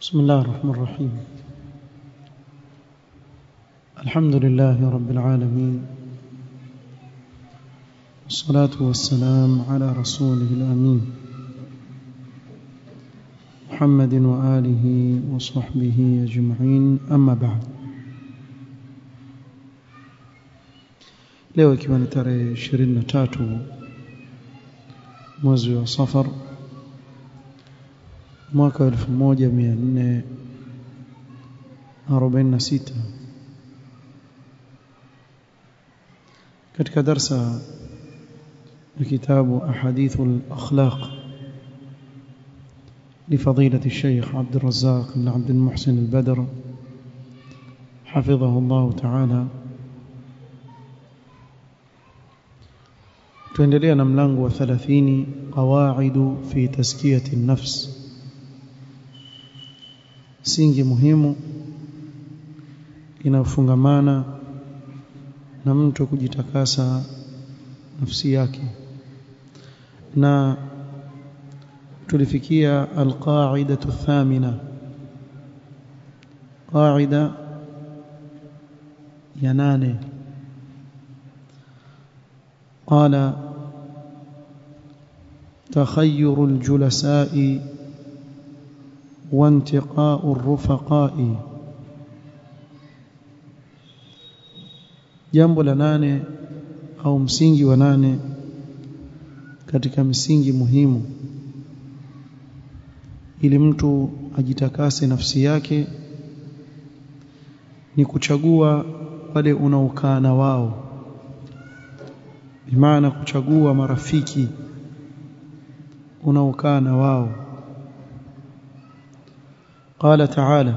بسم الله الرحمن الرحيم. الحمد لله رب العالمين. والصلاة والسلام على رسوله الأمين. محمد وآله وصحبه أجمعين. أما بعد. leo ikiwa tarehe 23 mwezi wa safar mwaka 1446 katika darsa kitabu ahadithu al-akhlaq لفضيلة الشيخ عبد الرزاق بن عبد المحسن البدر حفظه الله تعالى tuendelea na mlango wa 30 qawaidu fi taskiyati nafs singi muhimu inafungamana na mtu kujitakasa nafsi yake na tulifikia alqaidatu thamina qaida ya nane قال تخير الجلساء وانتقاء الرفقاء jambo la nane au msingi wa nane katika msingi muhimu ili mtu ajitakase nafsi yake ni kuchagua wale unaokaa na wao bimaana kuchagua marafiki unaokaa na wao قال تعالى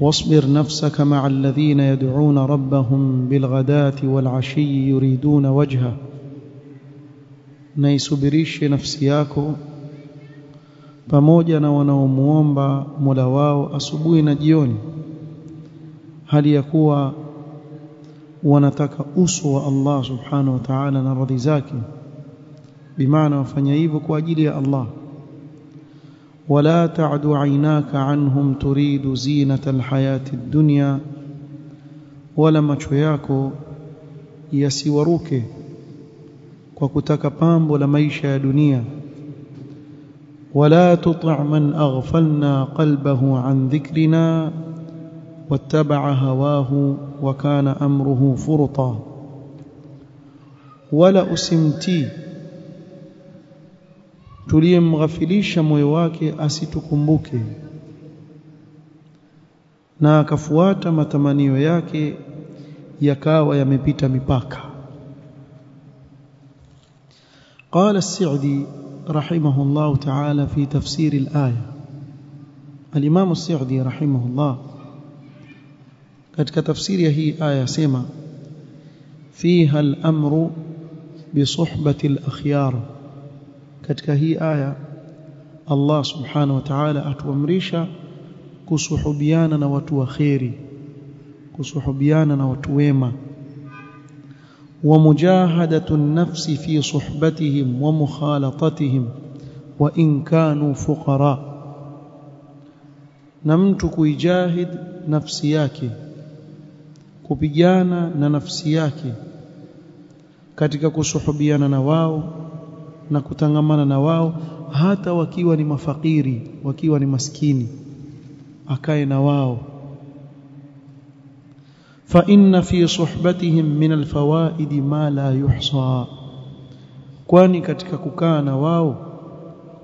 واصبر نفسك مع الذين يدعون ربهم بالغداة والعشي يريدون وجهه naisubirishe nafsi yako pamoja na wanaomuomba Mola wao asubuhi na jioni hali ya kuwa wanataka uso wa Allah subhanahu wa ta'ala na radhi zake bimaana wafanya hivyo kwa ajili ya Allah ولا تعد عيناك عنهم تريد زينة الحياة الدنيا. ولا macho yako yasiwaruke kwa kutaka pambo la ولا تطع من أغفلنا قلبه عن ذكرنا واتبع هواه وكان أمره فرطا. ولا usimtii tuliyemghafilisha moyo wake asitukumbuke na akafuata matamanio yake yakawa yamepita mipaka قال السعدي رحمه الله تعالى في تفسير الآية الإمام السعدي رحمه الله katika tafsiri ya hii aya sema fiha al-amru bi suhbati al-akhyar katika hii aya Allah subhanahu wa ta'ala atuamrisha kusuhubiana na watu wa khairi kusuhubiana na watu wema. Wa mujahadatu an-nafsi fi suhbatihim wa mukhalatatihim wa in kanu fuqara. Na mtu kuijahid nafsi yake kupigana na nafsi yake katika kusuhubiana na wao na kutangamana na wao hata wakiwa ni mafakiri wakiwa ni maskini akae na wao. Fa inna fi suhbatihim min alfawaidi ma la yuhsa kwani katika kukaa na wao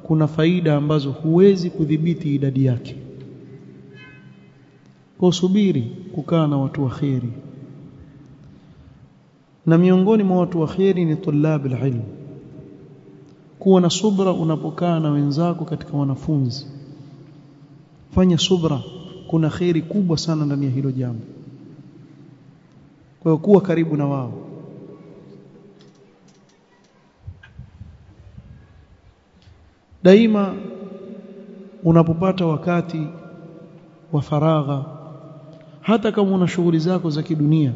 kuna faida ambazo huwezi kudhibiti idadi yake. Kusubiri kukaa na watu wa kheri. Na miongoni mwa watu wa kheri ni tulab alilm kuwa na subra unapokaa na wenzako katika wanafunzi. Fanya subra kuna kheri kubwa sana ndani ya hilo jambo. Kwa kuwa karibu na wao. Daima unapopata wakati wa faragha hata kama una shughuli zako za kidunia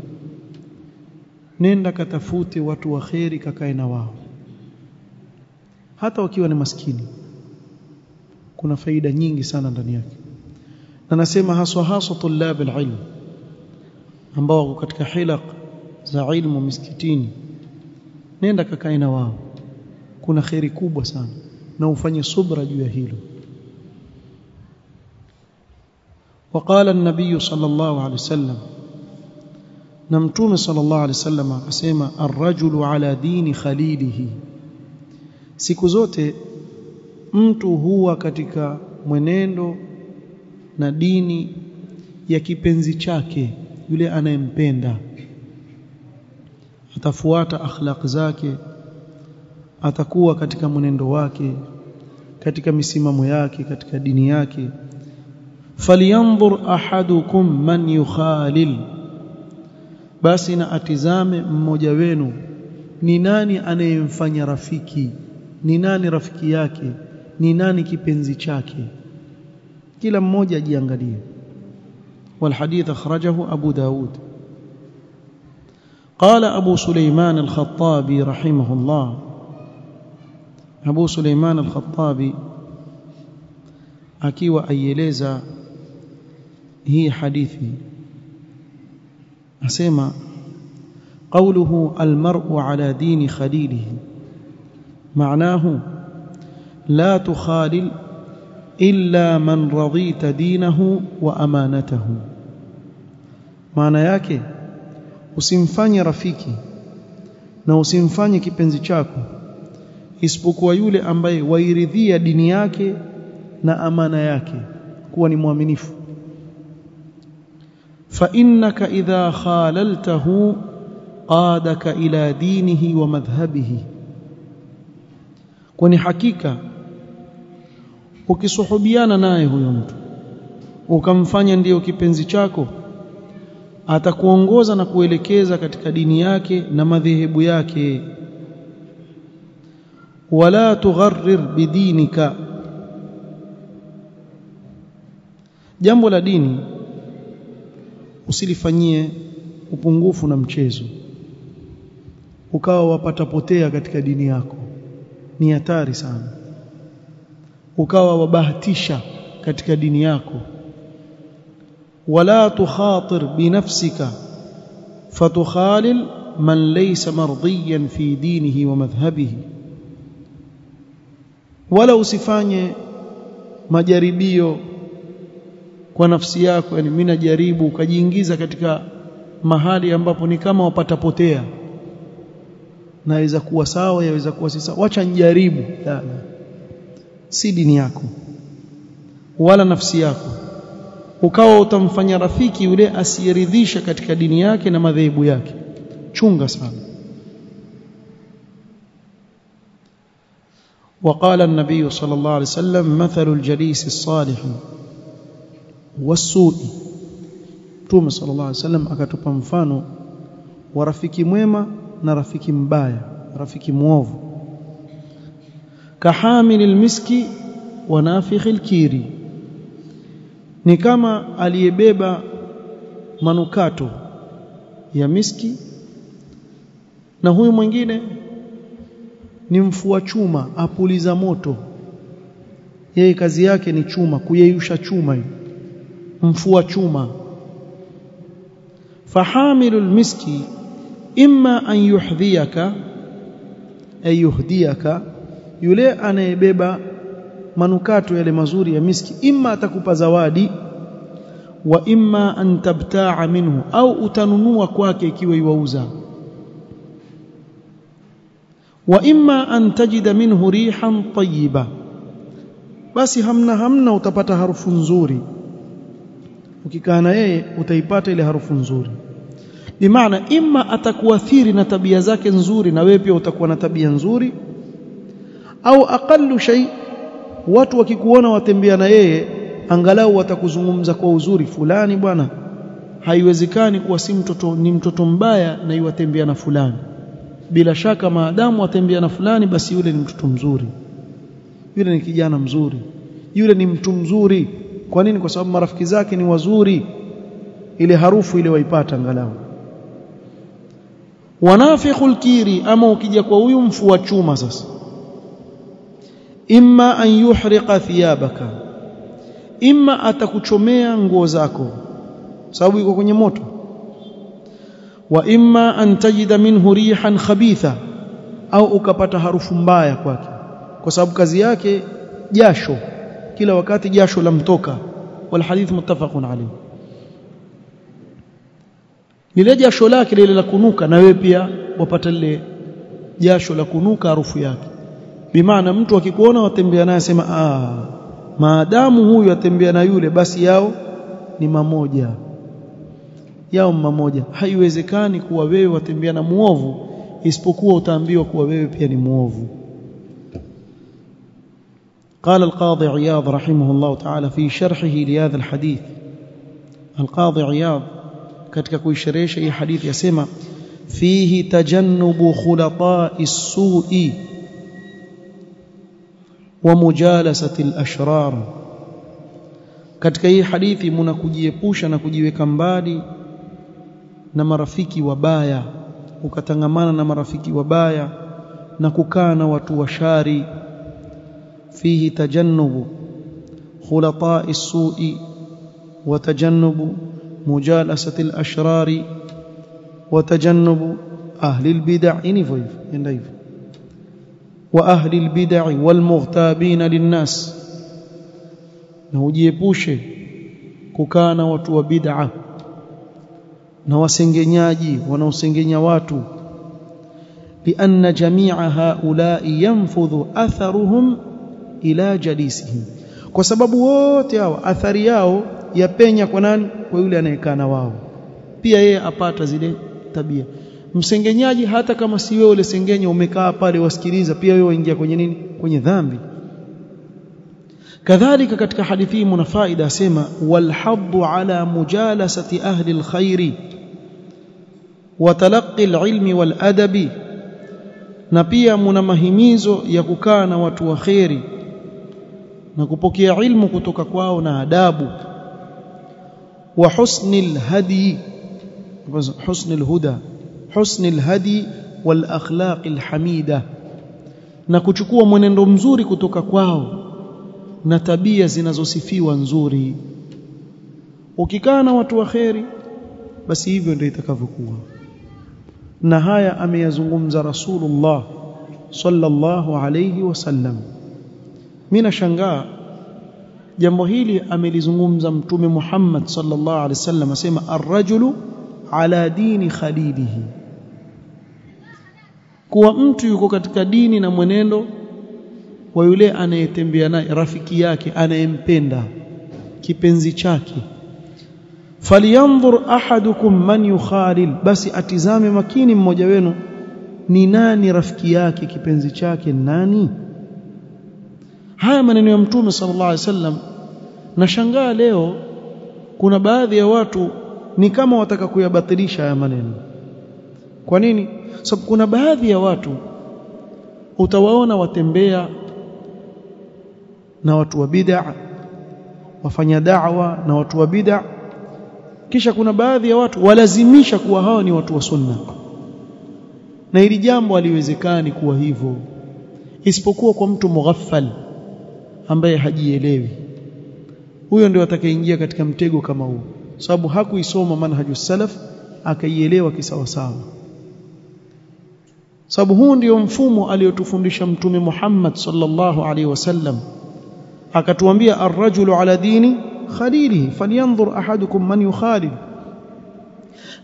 nenda katafute watu wa kheri kakae na wao hata wakiwa ni maskini kuna faida nyingi sana ndani yake na nasema haswa haswa tulab alilm ambao wako katika hilaq za ilmu miskitini nenda kakae na wao kuna khairi kubwa sana na ufanye subra juu ya hilo وقال النبي صلى الله عليه وسلم نمتوم صلى الله عليه وسلم akasema الرجل على دين خليله siku zote mtu huwa katika mwenendo na dini ya kipenzi chake yule anayempenda. Atafuata akhlaq zake atakuwa katika mwenendo wake katika misimamo yake katika dini yake. Falyanzur ahadukum man yukhalil. Basi na atizame mmoja wenu ni nani anayemfanya rafiki ni nani rafiki yake ni nani kipenzi chake kila mmoja ajiangalie والحديث أخرجه أبو داود قال أبو سليمان الخطابي رحمه الله أبو سليمان الخطابي akiwa aieleza hii hadithi asema قوله المرء على دين خليله معناه لا تخالل إلا من رضيت دينه وأمانته maana yake usimfanye rafiki na usimfanye kipenzi chako isipokuwa yule ambaye wairidhia dini yake na amana yake kuwa ni mwaminifu fa innaka idha khalaltahu qadaka ila dinihi wa madhhabihi kwani hakika ukisuhubiana naye huyo mtu ukamfanya ndiyo kipenzi chako atakuongoza na kuelekeza katika dini yake na madhehebu yake. Wala tugharrir bidinika. Jambo la dini usilifanyie upungufu na mchezo ukawa wapata potea katika dini yako ni hatari sana. Ukawa wabahatisha katika dini yako. Wala tukhatir binafsika fatukhalil man laysa mardiyan fi dinihi wa madhhabihi. Wala usifanye majaribio kwa nafsi yako yani mimi najaribu ukajiingiza katika mahali ambapo ni kama wapata potea naweza kuwa sawa yaweza kuwa si sawa wacha nijaribu la, la. si dini yako wala nafsi yako ukawa utamfanya rafiki yule asiyeridhisha katika dini yake na madhehebu yake chunga sana وقال النبي صلى الله عليه وسلم مثل الجليس الصالح والسوء Mtume صلى الله عليه وسلم akatupa mfano wa rafiki mwema na rafiki mbaya rafiki muovu kahamil almiski wa nafikh alkiri ni kama aliyebeba manukato ya miski na huyu mwingine ni mfua chuma apuliza moto. Yeye kazi yake ni chuma kuyeyusha chuma mfua chuma. Fahamilul almiski imma an yuhdhiyaka ay yuhdiyaka yule anayebeba manukato yale mazuri ya miski imma atakupa zawadi wa imma an tabtaa minhu au utanunua kwake ikiwa iwauza wa imma an tajida minhu rihan tayyiba basi hamna hamna utapata harufu nzuri. Ukikaa na yeye utaipata ile harufu nzuri bimaana imma atakuathiri na tabia zake nzuri na wewe pia utakuwa na tabia nzuri au aqallu shay watu wakikuona watembea na yeye angalau watakuzungumza kwa uzuri fulani bwana. Haiwezekani kuwa si mtoto ni mtoto mbaya na iwatembea na fulani. Bila shaka maadamu watembea na fulani basi yule ni mtoto mzuri. Yule ni kijana mzuri. Yule ni mtu mzuri. Kwa nini? Kwa sababu marafiki zake ni wazuri. Ile harufu ile waipata angalau wanafikhul kiri ama ukija kwa huyu mfua chuma sasa. Imma an yuhriqa thiyabaka. Imma atakuchomea nguo zako. Sababu iko kwenye moto. Wa imma an tajida minhu rihan khabitha. Au ukapata harufu mbaya kwake. Kwa sababu kazi yake jasho. Kila wakati jasho la mtoka. Wal hadith muttafaqun alayh lile jasho lake lile la kunuka na wewe pia wapata lile jasho la kunuka harufu yake bimaana mtu akikuona watembea naye asema ah maadamu huyu atembea na yule basi yao ni mamoja yao mamoja haiwezekani kuwa wewe watembea na muovu isipokuwa utaambiwa kuwa wewe pia ni muovu قال القاضي عياض رحمه الله تعالى في شرحه لهذا الحديث القاضي عياض katika kuisherehesha hii hadithi yasema fihi tajannubu khulata'i as-su'i wa mujalasati al-ashrar katika hii hadithi muna kujiepusha na kujiweka mbali na marafiki wabaya ukatangamana na marafiki wabaya na kukaa na watu washari fihi tajannubu khulata'i as-su'i wa tajannubu مجالسة الأشرار وتجنب أهل البدع. وأهل البدع والمغتابين للناس. نوجيبوشه ككانا watu wa bid'a na wasengenyaji لأن جميع هؤلاء ينفذ أثرهم إلى جليسهم. kwa sababu wote yapenya kwa nani? Kwa yule anayekaa na wao. Pia yeye apata zile tabia. Msengenyaji hata kama si wewe ule sengenya umekaa pale wasikiliza pia wewe waingia kwenye nini? Kwenye dhambi. Kadhalika katika hadithi hii mna faida asema walhaddu ala mujalasati ahli alkhairi wa talaqqi alilmi waladabi na pia mna mahimizo ya kukaa na watu wa khairi na kupokea ilmu kutoka kwao na adabu alhadi husni alhuda husni alhadi wal akhlaq alhamida na kuchukua mwenendo mzuri kutoka kwao na tabia zinazosifiwa nzuri. Ukikaa na watu wa kheri basi hivyo ndio itakavyokuwa. Na haya ameyazungumza rasulullah sallallahu alayhi wasallam mimi nashangaa jambo hili amelizungumza mtume Muhammad sallallahu alaihi wasallam asema ar-rajulu ala dini khalilihi kuwa mtu yuko katika dini na mwenendo wa yule anayetembea naye rafiki yake anayempenda kipenzi chake. Falyanzur ahadukum man yukhalil. Basi atizame makini mmoja wenu ni nani rafiki yake kipenzi chake nani? Haya maneno ya mtume sallallahu alaihi wasallam nashangaa leo kuna baadhi ya watu ni kama wataka kuyabatilisha haya maneno. Kwa nini? Sababu kuna baadhi ya watu utawaona watembea na watu wa bid'a wafanya da'wa na watu wa bid'a. Kisha kuna baadhi ya watu walazimisha kuwa hawa ni watu wa sunna. Na hili jambo haliwezekani kuwa hivyo isipokuwa kwa mtu mughaffal ambaye hajielewi huyo ndio atakayeingia katika mtego kama huu. Sababu hakuisoma manhajus salaf akaielewa kisawasawa sababu huu ndio mfumo aliotufundisha mtume Muhammad sallallahu alaihi wasallam. Akatuambia ar-rajulu ala dini khalilihi falyanzur ahadukum man yukhalil.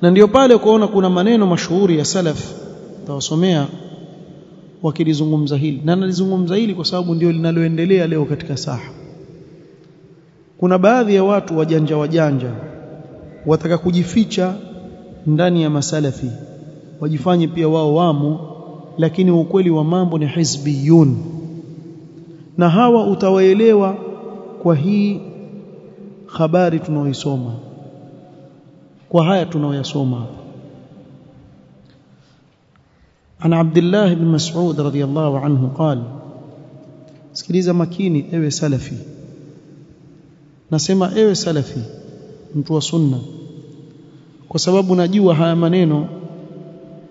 Na ndio pale kuona kuna maneno mashuhuri ya salaf. Tawasomea wakilizungumza hili. Na nalizungumza hili kwa sababu ndio linaloendelea leo katika saha kuna baadhi ya watu wajanja wajanja wataka kujificha ndani ya masalafi wajifanye pia wao wamo lakini ukweli wa mambo ni hizbiyun. Na hawa utawaelewa kwa hii habari tunaoisoma kwa haya tunaoyasoma ana Abdullah ibn Mas'ud radiyallahu anhu qala sikiliza makini ewe salafi nasema ewe salafi mtu wa sunna kwa sababu najua haya maneno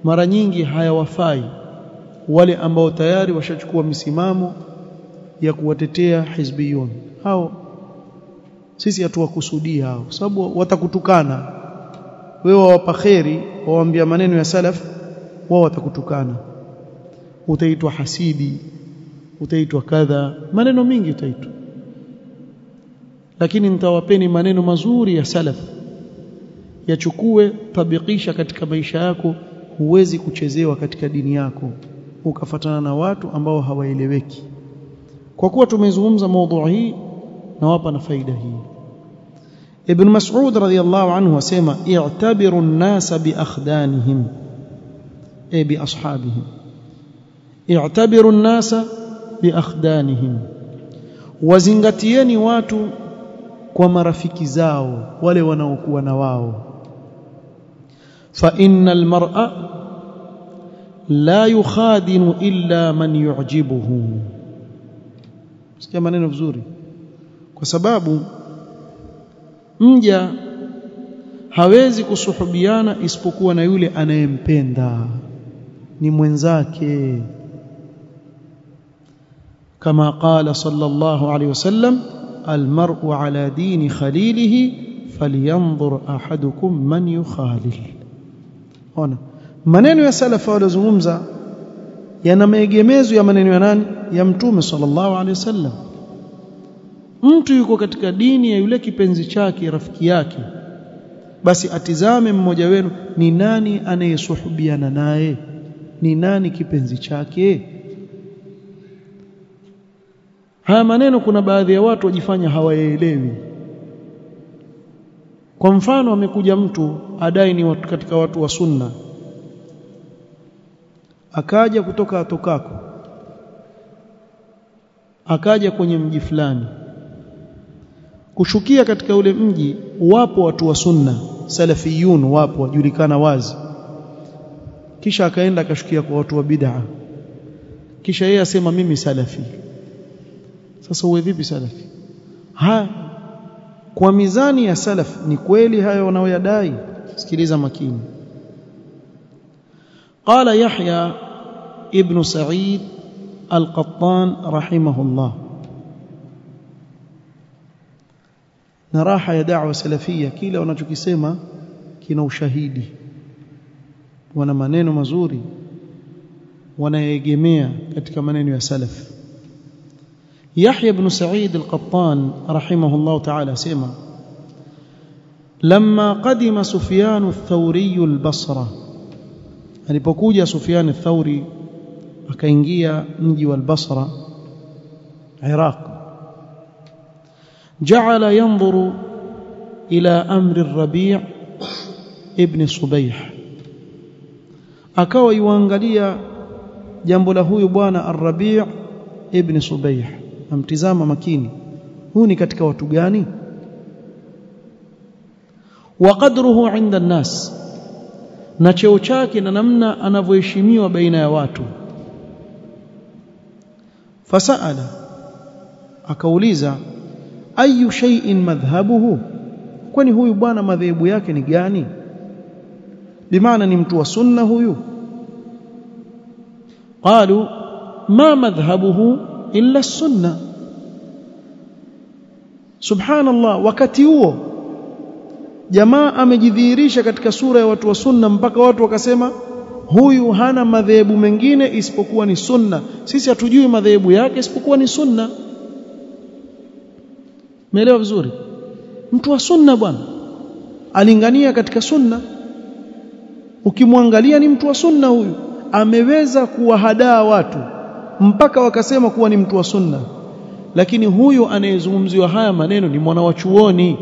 mara nyingi hayawafai wale ambao tayari washachukua misimamo ya kuwatetea hizbiyun. Hao sisi hatuwakusudia hao sababu watakutukana. Wewe wawapa kheri wawaambia maneno ya salaf wao watakutukana. Utaitwa hasidi utaitwa kadha maneno mingi utaitwa lakini nitawapeni maneno mazuri ya salaf. Yachukue tabikisha katika maisha yako huwezi kuchezewa katika dini yako. Ukafatana na watu ambao hawaeleweki. Kwa kuwa tumezungumza mada hii nawapa na faida hii. Ibn mas'ud radhiyallahu anhu asema i'tabiru an-nasa bi akhdanihim ay bi ashabihim. I'tabiru an-nasa bi akhdanihim wazingatieni watu kwa marafiki zao wale wanaokuwa na wao. Fa innal mar'a la yukhadinu illa man yu'jibuhu. Sikia maneno vizuri. Kwa sababu mja hawezi kusuhubiana isipokuwa na yule anayempenda. Ni mwenzake. Kama qala sallallahu alayhi wasallam almar'u على دين خليله falyanzur ahadukum man yukhalil ona. Maneno ya salafa waliozungumza yana maegemezo ya maneno ya nani? Ya mtume sallallahu alaihi wasallam. Mtu yuko katika dini ya yule kipenzi chake rafiki yake. Basi atizame mmoja wenu ni nani anayesuhubiana naye? Ni nani kipenzi chake haya maneno kuna baadhi ya watu wajifanya hawaelewi. Kwa mfano amekuja mtu adai ni watu katika watu wa sunna. Akaja kutoka atokako. Akaja kwenye mji fulani. Kushukia katika ule mji wapo watu wa sunna salafiyun wapo wajulikana wazi. Kisha akaenda akashukia kwa watu wa bid'a. Kisha yeye asema mimi salafi sasa uwe vipi salafi? Ha? Kwa mizani ya salaf ni kweli hayo wanaoyadai? Sikiliza makini. Qala yahya ibn sa'id al-qattan rahimahullah. Na raha ya da'wa salafia kile wanachokisema kina ushahidi. Wana maneno mazuri wanaegemea katika maneno ya salaf. يحيى بن سعيد القطان رحمه الله تعالى سيما. لما قدم سفيان الثوري البصرة يعني بقوجة سفيان الثوري أكينجية نجي والبصرة عراق. جعل ينظر إلى أمر الربيع ابن صبيح. أكوى يوانغليا جنب له يبوانا الربيع ابن صبيح. Amtizama makini. Huu ni katika watu gani? Wa qadruhu 'inda an-nas. Na cheo chake na namna anavyoheshimiwa baina ya watu. Fasaala. Akauliza ayu shay'in madhhabuhu? Kwani huyu bwana madhehebu yake ni gani? Bimaana ni mtu wa sunna huyu. Qalu ma madhhabuhu illa sunna subhanallah wakati huo jamaa amejidhihirisha katika sura ya watu wa sunna mpaka watu wakasema huyu hana madhehebu mengine isipokuwa ni sunna sisi hatujui madhehebu yake isipokuwa ni sunna Umeelewa vizuri? Mtu wa sunna bwana. Alingania katika sunna. Ukimwangalia ni mtu wa sunna huyu. Ameweza kuwahadaa watu mpaka wakasema kuwa ni mtu wa sunna. Lakini huyu anayezungumziwa haya maneno ni mwana wa chuoni.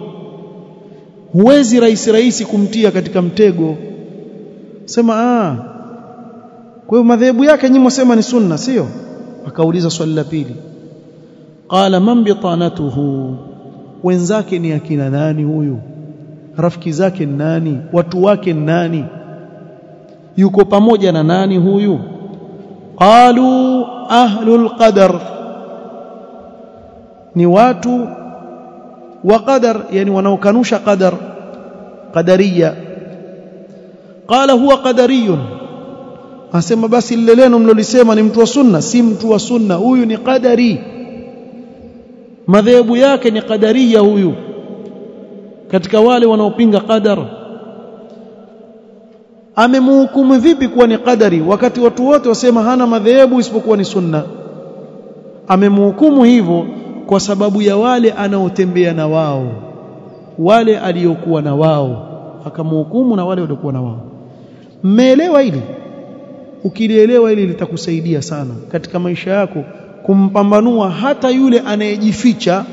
Huwezi rahisi rahisi kumtia katika mtego. Sema ah. Kwa hiyo madhehebu yake nyinyi mwasema ni sunna, sio? Akauliza swali la pili. Qala man bitanatuhu wenzake ni akina nani huyu rafiki zake ni nani watu wake ni nani yuko pamoja na nani huyu qalu ahlul qadar. Ni watu wa qadar yani wanaokanusha qadar qadariya. Qala huwa qadariyun. Asema basi lile leno mlolisema ni mtu wa sunna si mtu wa sunna. Huyu ni qadari. Madhehebu yake ni qadariya huyu katika wale wanaopinga qadar amemhukumu vipi kuwa ni qadari wakati watu wote wasema hana madhehebu isipokuwa ni sunna? Amemhukumu hivyo kwa sababu ya wale anaotembea na wao wale aliyokuwa na wao. Akamhukumu na wale waliokuwa na wao. Mmeelewa hili? Ukilielewa hili litakusaidia sana katika maisha yako kumpambanua hata yule anayejificha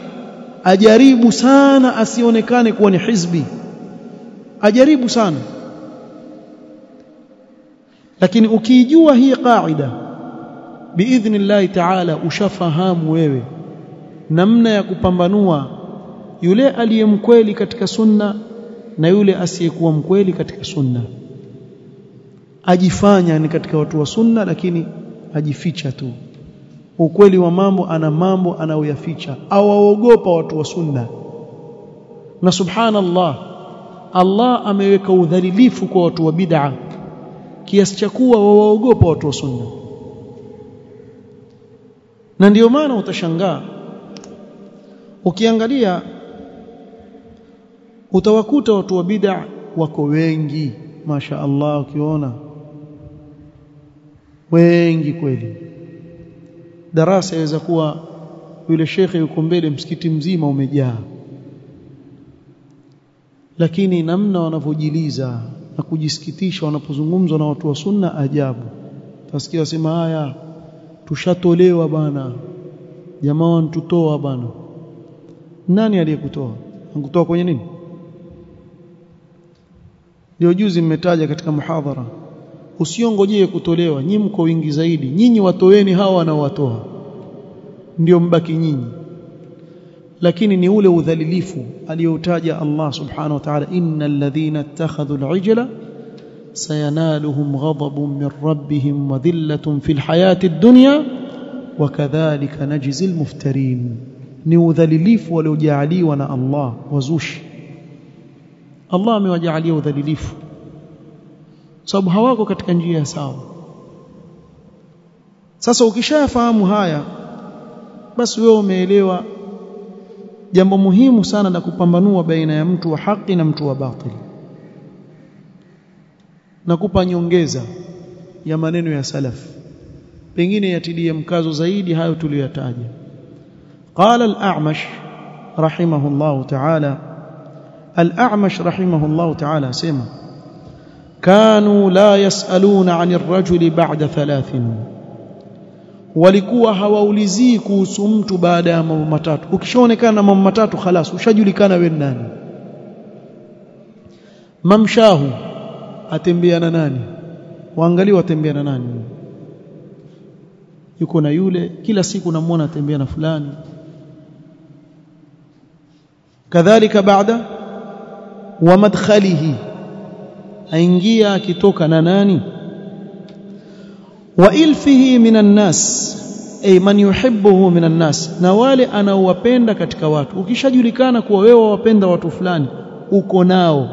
ajaribu sana asionekane kuwa ni hizbi. Ajaribu sana lakini ukiijua hii qaida biidhnillahi taala ushafahamu wewe namna ya kupambanua yule aliyemkweli katika sunna na yule asiyekuwa mkweli katika sunna. Ajifanya ni katika watu wa sunna lakini ajificha tu. Ukweli wa mambo ana mambo anayoyaficha. Au aogopa watu wa sunna. Na subhanallah Allah ameweka udhalilifu kwa watu wa bid'a kiasi cha kuwa wawaogopa watu wa sunna. Na ndio maana utashangaa ukiangalia utawakuta watu wa bid'a wako wengi masha Allah ukiona. Wengi kweli. Darasa yaweza kuwa yule shekhe yuko mbele msikiti mzima umejaa. Lakini namna wanavyojiliza na kujisikitisha wanapozungumzwa na watu wa sunna ajabu. Tasikia wasema haya tushatolewa bana. Jamaa wantutoa bana. Nani aliyekutoa? Ankutoa kwenye nini? Leo juzi mmetaja katika muhadhara usiongojee kutolewa nyinyi mko wingi zaidi. Nyinyi watoweni hawa wanaowatoa ndio mbaki nyinyi lakini ni ule udhalilifu aliyotaja Allah subhanahu wa ta'ala innal ladhina ittakhadhu al-ijla sayanaluhum ghadabun min rabbihim wa dhillatun fil hayati ad-dunya wa kadhalika najzi al-muftarin ni udhalilifu waliojaaliwa na Allah wazushi Allah amewajaalia udhalilifu sababu hawako katika njia ya sawa sasa ukishafahamu haya basi wewe umeelewa jambo muhimu sana la kupambanua baina ya mtu wa haki na mtu wa batili na kupa nyongeza ya maneno ya salaf. Pengine yatilie mkazo zaidi hayo tuliyoyataja qala al-a'mash rahimahullah ta'ala. Al-a'mash rahimahullah ta'ala sema kanu la yasaluna 'anil rajuli ba'da thalathin walikuwa hawaulizii kuhusu mtu baada ya mambo matatu. Ukishaonekana na mambo matatu khalas ushajulikana wewe nani. Mamshahu atembea na nani? Waangalie watembea na nani. Yuko na yule kila siku namuona atembea na fulani. Kadhalika baada wa madkhalihi aingia akitoka na nani wa ilfihi minan nas ay man yuhibbuhu minan nas na wale anaowapenda katika watu ukishajulikana kuwa wewe wapenda watu fulani uko nao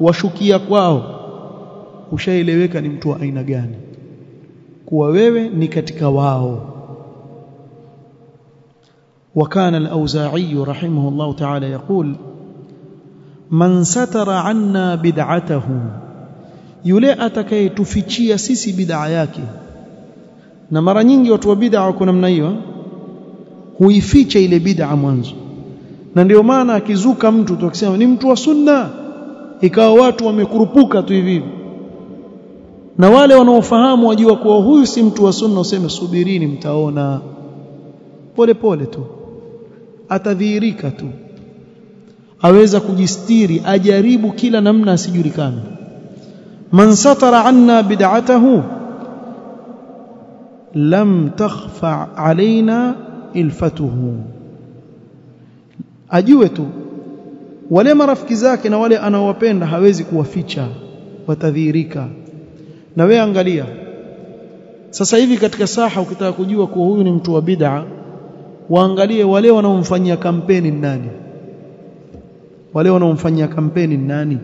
washukia kwao ushaeleweka ni mtu wa aina gani kuwa wewe ni katika wao وكان الأوزاعي رحمه الله تعالى يقول من ستر عنا بدعته yule atakayetufichia sisi bid'a yake na mara nyingi watu wa bid'a wako namna hiyo huificha ile bid'a mwanzo. Na ndio maana akizuka mtu tu akisema ni mtu wa sunna ikawa watu wamekurupuka tu hivi na wale wanaofahamu wajua kuwa huyu si mtu wa sunna useme subirini mtaona. Pole pole tu. Atadhihirika tu. Aweza kujistiri ajaribu kila namna asijulikane. Man satara anna bid'atahu lam takhfa alaina ilfatuhu. Ajue tu wale marafiki zake na wale anaowapenda hawezi kuwaficha watadhihirika. Na we angalia sasa hivi katika saha ukitaka kujua kuwa huyu ni mtu wa bid'a waangalie wale wanaomfanyia kampeni nani? Wale wanaomfanyia kampeni nani?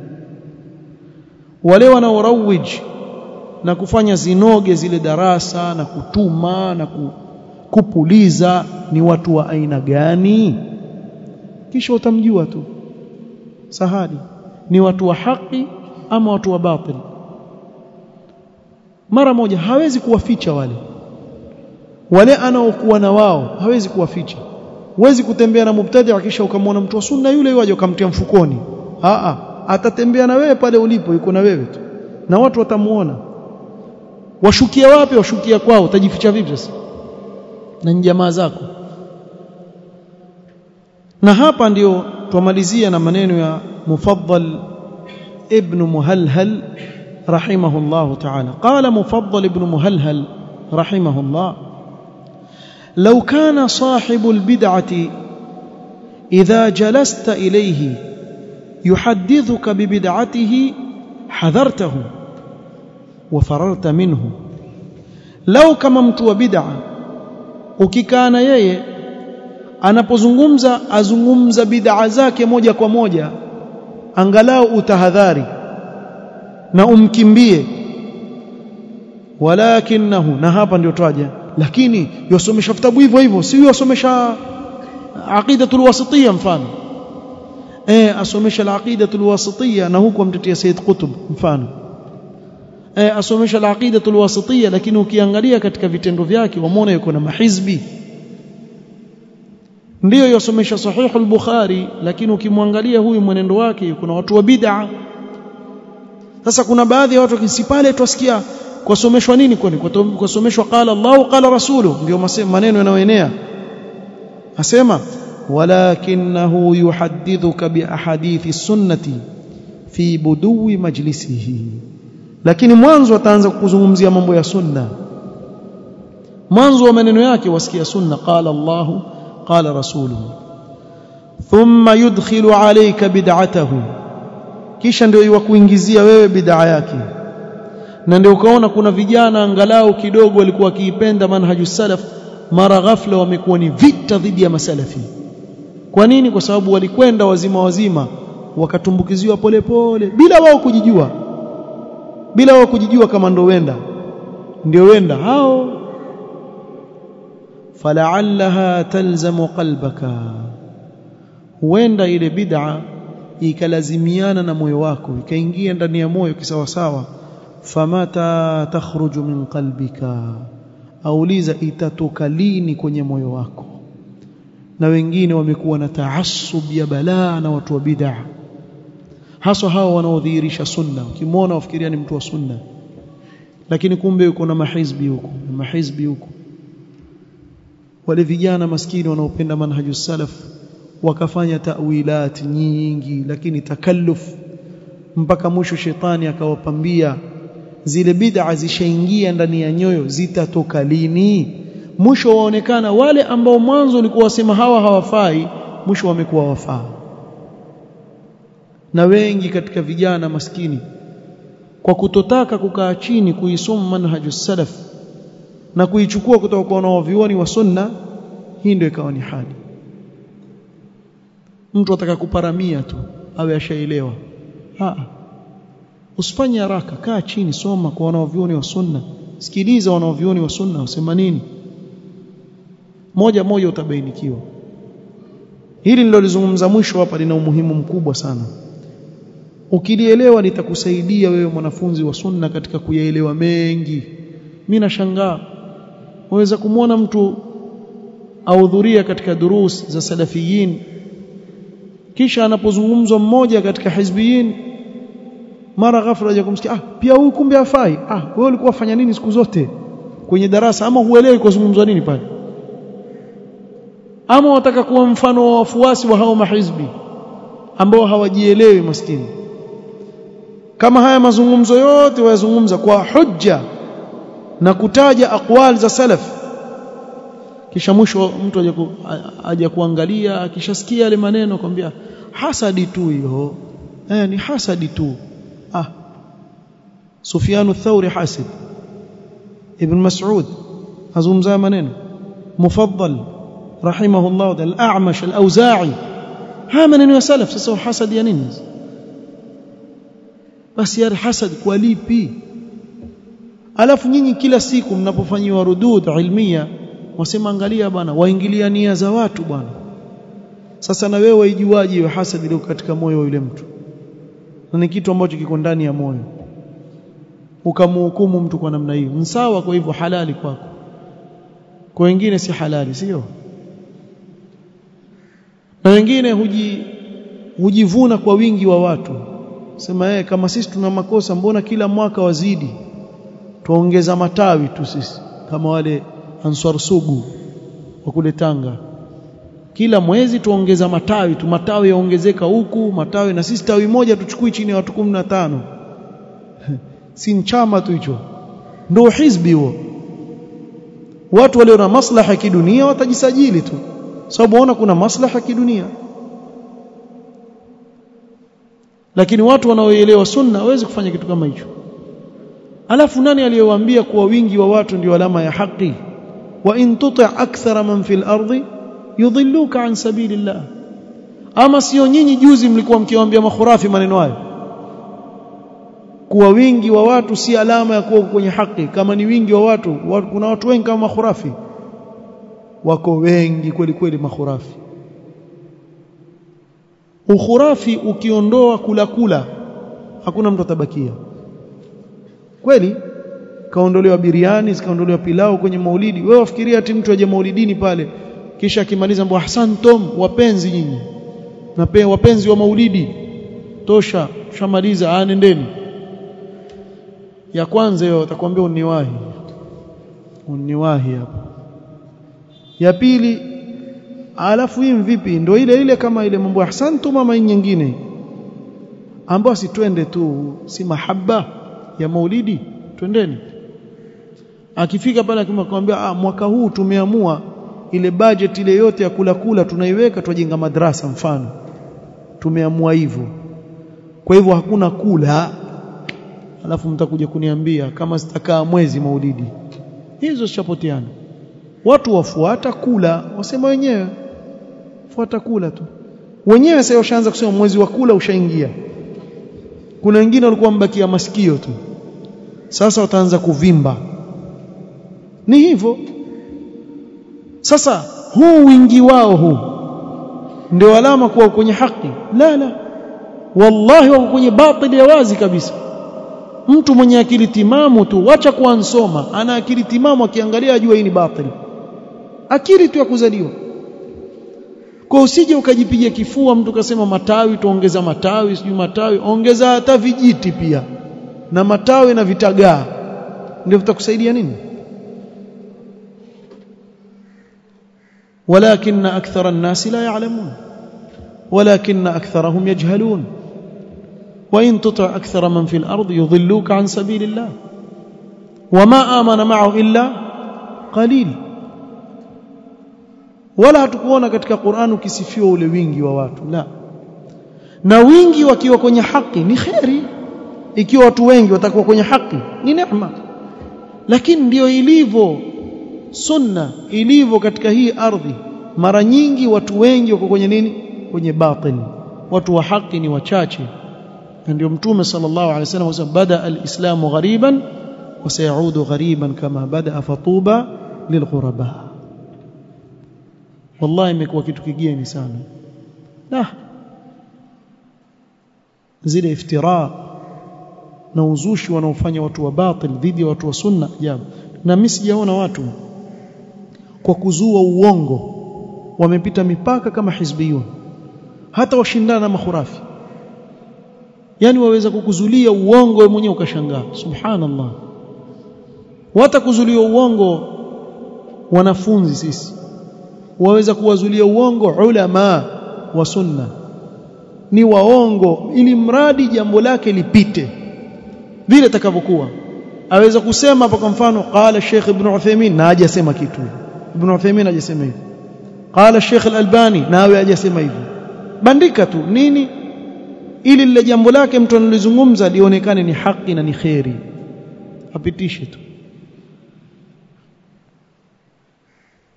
Wale wanaorawij na kufanya zinoge zile darasa na kutuma na kupuliza ni watu wa aina gani? Kisha utamjua tu. Sahali ni watu wa haki ama watu wa batil? Mara moja hawezi kuwaficha wale. Wale anaokuwa na wao hawezi kuwaficha. Huwezi kutembea na mubtadi kisha ukamwona mtu wa sunna yule yule ukamtia mfukoni. A a atatembea na wewe pale ulipo yuko na wewe tu. Na watu watamuona washukia wapi washukia kwao utajificha vipi sasa na jamaa zako na hapa ndio tumalizia na maneno ya mufaddal ibn muhalhal rahimahullah ta'ala qala mufaddal ibn muhalhal rahimahullah لو كان صاحب البدعة إذا جلست إليه يحدثك ببدعته حذرته wafararta minhu. Lau kama mtu wa bid'a ukikaa na yeye anapozungumza azungumza bid'a zake moja kwa moja angalau utahadhari na umkimbie. Walakinahu na hapa ndio twaja lakini yosomesha vitabu hivyo hivyo si yosomesha aqidatul wasitiyya mfano? Eh asomesha al-aqidatul wasitiyya na huko amtetea Said Qutb mfano eh asomesha al-aqidatul wasitiyya lakini ukiangalia katika vitendo vyake wamuona yuko na mahizbi. Ndiyo yosomesha sahihul bukhari lakini ukimwangalia huyu mwenendo wake yuko na watu wa bid'a. Sasa kuna baadhi ya watu kisipale twasikia kwasomeshwa nini kwani? Kwasomeshwa qala Allah qala rasulu ndio maneno yanayoenea. Asema walakinahu yuhaddithuka bi ahadithi sunnati fi buduwi majlisihi lakini mwanzo ataanza kuzungumzia mambo ya sunna. Mwanzo wa maneno yake wasikia sunna qala Allahu qala rasuluhu. Thumma yudkhilu alayka bid'atahu. Kisha ndio iwakuingizia wewe bid'a yake. Na ndio ukaona kuna vijana angalau kidogo walikuwa wakiipenda manhaju salaf mara ghafla wamekuwa ni vita dhidi ya masalafi. Kwa nini? Kwa sababu walikwenda wazima wazima wakatumbukiziwa polepole bila wao kujijua bila wao kujijua kama ndio wenda. Ndio wenda hao. Fala'allaha talzamu qalbaka. Huenda ile bid'a ikalazimiana na moyo wako ikaingia ndani ya moyo kisawasawa. Famata takhruju min qalbika. Auliza itatoka lini kwenye moyo wako? Na wengine wamekuwa na taasub ya balaa na watu wa bid'a haswa hao wanaodhihirisha sunna. Ukimwona wafikiria ni mtu wa sunna. Lakini kumbe yuko na mahizbi huko na mahizbi huko. Wale vijana maskini wanaopenda manhaju salaf wakafanya ta'wilat nyingi lakini takalluf. Mpaka mwisho shetani akawapambia zile bid'a zishaingia ndani ya nyoyo zitatoka lini? Mwisho waonekana wale ambao mwanzo walikuwa wasema hawa hawafai mwisho wamekuwa wafaa na wengi katika vijana maskini kwa kutotaka kukaa chini kuisoma manhaju salaf na kuichukua kutoka kwa wanaovioni wa sunna hii ndio ikawa ni hali. Mtu ataka kuparamia tu awe ashaelewa. Usifanye haraka kaa chini soma kwa wanaovioni wa sunna. Sikiliza wanaovioni wa sunna wasema nini? Moja moja utabainikiwa hili nilolizungumza mwisho hapa lina umuhimu mkubwa sana ukilielewa litakusaidia wewe mwanafunzi wa sunna katika kuyaelewa mengi. Mimi nashangaa. Waweza kumwona mtu ahudhuria katika durus za salafiyin. Kisha anapozungumzwa mmoja katika hizbiyin mara ghafla aje kumsikia ah pia huyu kumbe afai ah wewe ulikuwa fanya nini siku zote? Kwenye darasa ama huelewi kuzungumzwa nini pale? Ama wataka kuwa mfano wa wafuasi wa hao mahizbi ambao hawajielewi maskini kama haya mazungumzo yote wayazungumza kwa hujja na kutaja aqwal za salaf kisha mwisho mtu aje aje kuangalia akishasikia yale maneno akwambia hasadi tu hiyo. Eh ni hasadi tu. Ah. Sufyan ath-Thawri hasid Ibn Mas'ud azungumza maneno. Mufaddal rahimahullah al-A'mash al-Awza'i. Haya maneno ya salaf sasa hasadi ya nini basi ya hasad kwa lipi? Alafu nyinyi kila siku mnapofanyiwa rudud ilmia wasema angalia bwana waingilia nia za watu bwana sasa na wewe waijuaje hiyo hasad ile katika moyo wa yule mtu? Na ni kitu ambacho kiko ndani ya moyo. Ukamhukumu mtu kwa namna hiyo. Msawa kwa hivyo halali kwako. Kwa wengine si halali sio? Na wengine huji hujivuna kwa wingi wa watu sema yeye kama sisi tuna makosa mbona kila mwaka wazidi? Tuongeza matawi tu sisi kama wale answar sugu wa kule Tanga. Kila mwezi tuongeza matawi tu matawi yaongezeka huku matawi na sisi tawi moja tuchukui chini ya watu 15 si chama tu hicho. Ndio hizbi huo. Watu walio na maslaha kidunia watajisajili tu. Sababu waona kuna maslaha kidunia lakini watu wanaoelewa sunna hawezi kufanya kitu kama hicho. Alafu nani aliyewaambia kuwa wingi wa watu ndio alama ya haki? Wa in tuti akthara man fil ardi yudhilluka an sabilillah. Ama sio nyinyi juzi mlikuwa mkiwaambia makhurafi maneno hayo? Kuwa wingi wa watu si alama ya kuwa kwenye haki. Kama ni wingi wa watu kuna watu wengi kama makhurafi. Wako wengi kweli kweli makhurafi ukhurafi ukiondoa kula kula hakuna mtu atabakia. Kweli kaondolewa biriani zikaondolewa pilau kwenye maulidi. Wewe wafikiria ati mtu aje maulidini pale kisha akimaliza mbwa ahsantum wapenzi nyinyi. Na wapenzi wa maulidi tosha tushamaliza nendeni. Ya kwanza hiyo atakwambia uniwahi. Uniwahi hapa ya pili alafu hii vipi? Ndio ile ile kama ile mambo ahsantum ama nyingine. Ambao si twende tu si mahaba ya maulidi. Twendeni. Akifika pale akimwambia ah mwaka huu tumeamua ile budget ile yote ya kula kula tunaiweka tujenga madrasa mfano. Tumeamua hivyo. Kwa hivyo hakuna kula. Alafu mtakuja kuniambia kama sitakaa mwezi maulidi. Hizo zishapoteana watu wafuata kula wasema wenyewe fuata kula tu. Wenyewe sasa washaanza kusema mwezi wa kula ushaingia. Kuna wengine walikuwa mbakia masikio tu. Sasa wataanza kuvimba. Ni hivyo. Sasa huu wingi wao huu ndio alama kuwa kwenye haki? La la. Wallahi wako kwenye batili ya wazi kabisa. Mtu mwenye akili timamu tu wacha kuansoma ana akili timamu akiangalia ajua hii ni batili akili tu ya kuzaliwa kwa usije ukajipiga kifua mtu kasema matawi tuongeza matawi sijui matawi ongeza hata vijiti pia na matawi na vitagaa ndio vitakusaidia nini ولكن أكثر الناس لا يعلمون ولكن أكثرهم يجهلون وإن تطع أكثر من في الأرض يضلوك عن سبيل الله وما آمن معه إلا قليل wala hatukuona katika Qur'an ukisifiwa ule wingi wa watu la. Na wingi wakiwa kwenye haki ni kheri. Ikiwa watu wengi watakuwa kwenye haki ni neema. Lakini ndio ilivyo sunna ilivyo katika hii ardhi. Mara nyingi watu wengi wako kwenye nini? Kwenye batil. Watu wa haki ni wachache. Ndio mtume sallallahu alaihi wasallam alisema bada alislamu ghariban wa sayaudu ghariban kama bada fatuba lilghuraba wallahi imekuwa kitu kigeni sana. Nah zile iftira na uzushi wanaofanya watu wa batil dhidi ya watu wa sunna jambo na mimi sijaona watu kwa kuzua uongo wamepita mipaka kama hizbiyun hata washindana na makhurafi. Yani waweza kukuzulia uongo wewe mwenyewe ukashangaa. Subhanallah. Watakuzulia uongo wanafunzi sisi waweza kuwazulia uongo ulama wa sunna. Ni waongo ili mradi jambo lake lipite. Vile takavyokuwa aweza kusema hapa kwa mfano qala Sheikh Ibn Uthaymeen na hajasema kitu. Ibn Uthaymeen hajasema hivyo qala Sheikh Al-Albani awe hajasema hivyo bandika tu nini? Ili lile jambo lake mtu analozungumza lionekane ni haki na ni kheri. Apitishe tu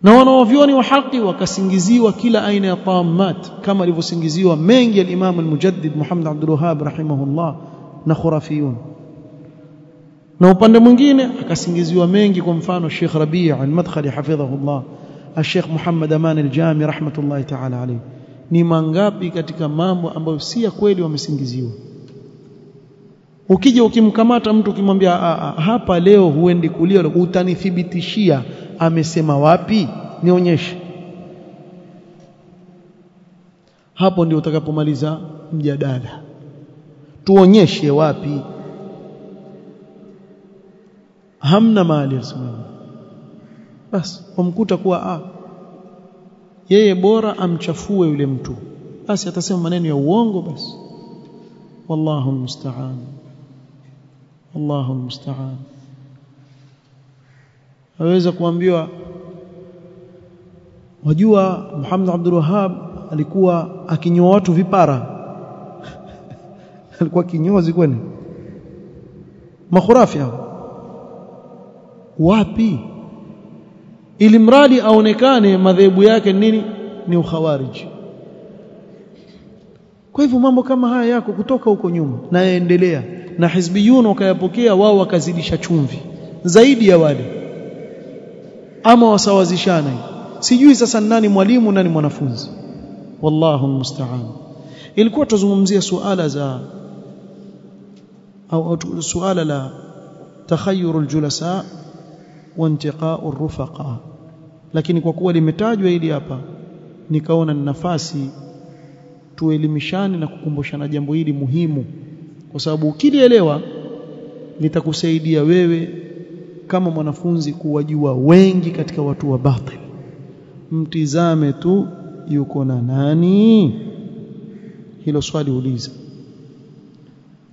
na wanaovyoni wa haki wakasingiziwa kila aina ya tamat kama alivyosingiziwa mengi al-Imam al-Mujaddid Muhammad Abdul Wahhab rahimahullah na khurafiyun. Na upande mwingine akasingiziwa mengi kwa mfano Sheikh Rabi' al-Madkhali hafidhahullah Sheikh Muhammad Aman al-Jami rahmatullahi ta'ala alayhi. Ni mangapi katika mambo ambayo si ya kweli wamesingiziwa? Ukija ukimkamata mtu ukimwambia hapa leo huendi kulia utanithibitishia amesema wapi? Nionyeshe. Hapo ndio utakapomaliza mjadala. Tuonyeshe wapi? Hamna mali asimama basi wamkuta kuwa ah yeye bora amchafue yule mtu. Basi atasema maneno ya uongo basi. Wallahu musta'an wallahu almusta'an aweza kuambiwa wajua Muhammad Abdul Wahhab alikuwa akinyoa watu vipara. Alikuwa kinyozi kwani makhurafi hao. Wapi? Ili mradi aonekane madhehebu yake nini? Ni ukhawariji kwa hivyo mambo kama haya yako kutoka huko nyuma na yaendelea. Na hizbiyun wakayapokea wao wakazidisha chumvi. Zaidi ya wale ama wasawazishane. Sijui sasa nani mwalimu nani mwanafunzi. Wallahu musta'an ilikuwa tuzungumzia suala za au suala la takhayyur aljulasa wa intiqa'u arrufaqa lakini kwa kuwa limetajwa hili hapa nikaona ni nafasi tuelimishane na kukumbushana jambo hili muhimu. Kwa sababu ukilielewa litakusaidia wewe kama mwanafunzi kuwajua wengi katika watu wa batil. Mtizame tu yuko na nani? Hilo swali uliza.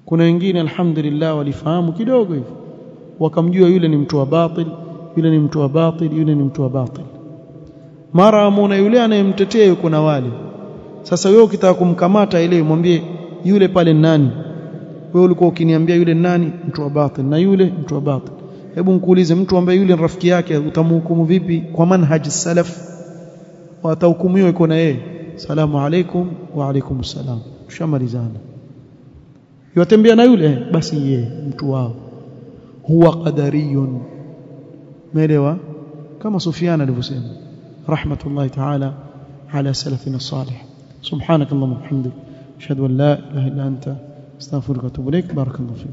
Kuna wengine alhamdulillah walifahamu kidogo hivyo wakamjua yule ni mtu wa batil yule ni mtu wa batil yule ni mtu wa batil. Mara amuona yule anayemtetea yuko na wale sasa wewe ukitaka kumkamata ile mwambie yule pale nani? Wewe ulikuwa ukiniambia yule nani? Mtu wa batil. Na yule mtu wa batil hebu nikuulize mtu ambaye yule rafiki yake utamhukumu vipi kwa manhaji salaf? Watahukumiwa iko na yeye? Salamu alaikum wa alaikum salam. Tushamalizana yatembea na yule? Basi yeye mtu wao. Huwa qadariyun. Umeelewa? Kama Sufyan alivyosema. Rahmatullahi ta'ala ala salafina salih. Subhanak allahumma wa bihamdik. Ashhadu an la ilaha illa anta. Astaghfiruka wa atubu ilaik barakallahu fik